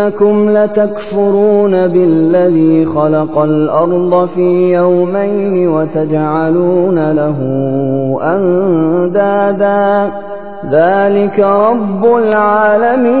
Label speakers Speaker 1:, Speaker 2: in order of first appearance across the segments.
Speaker 1: أئنكم لتكفرون بالذي خلق الأرض في يومين وتجعلون له أندادا. ذلك رب العالمين.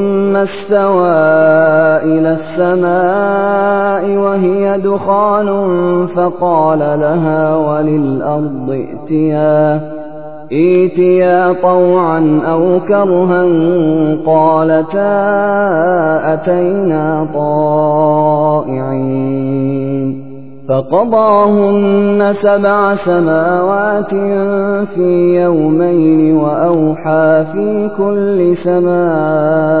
Speaker 1: استوى إلى السماء وهي دخان فقال لها وللأرض ائتيا ايتيا طوعا أو كرها قالتا أتينا طائعين. فقضاهن سبع سماوات في يومين وأوحى في كل سماء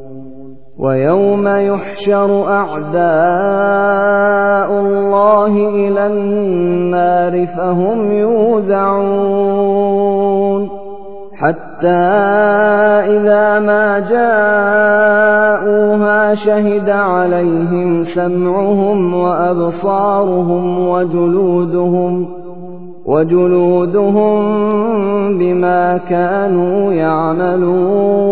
Speaker 1: ويوم يحشر أعداء الله إلى النار فهم يوزعون حتى إذا ما جاءوها شهد عليهم سمعهم وأبصارهم وجلودهم وجلودهم بما كانوا يعملون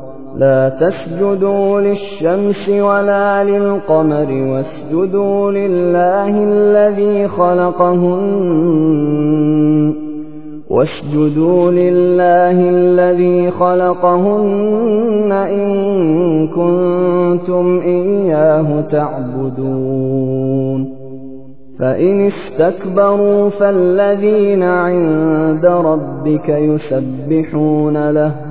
Speaker 1: لا تسجدوا للشمس ولا للقمر واسجدوا لله الذي خلقهن واسجدوا لله الذي خلقهن إن كنتم إياه تعبدون فإن استكبروا فالذين عند ربك يسبحون له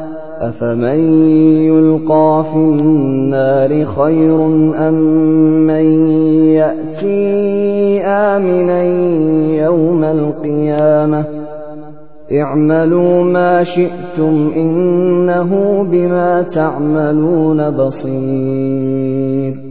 Speaker 1: أفمن يلقى في النار خير أم من يأتي آمنا يوم القيامة اعملوا ما شئتم إنه بما تعملون بصير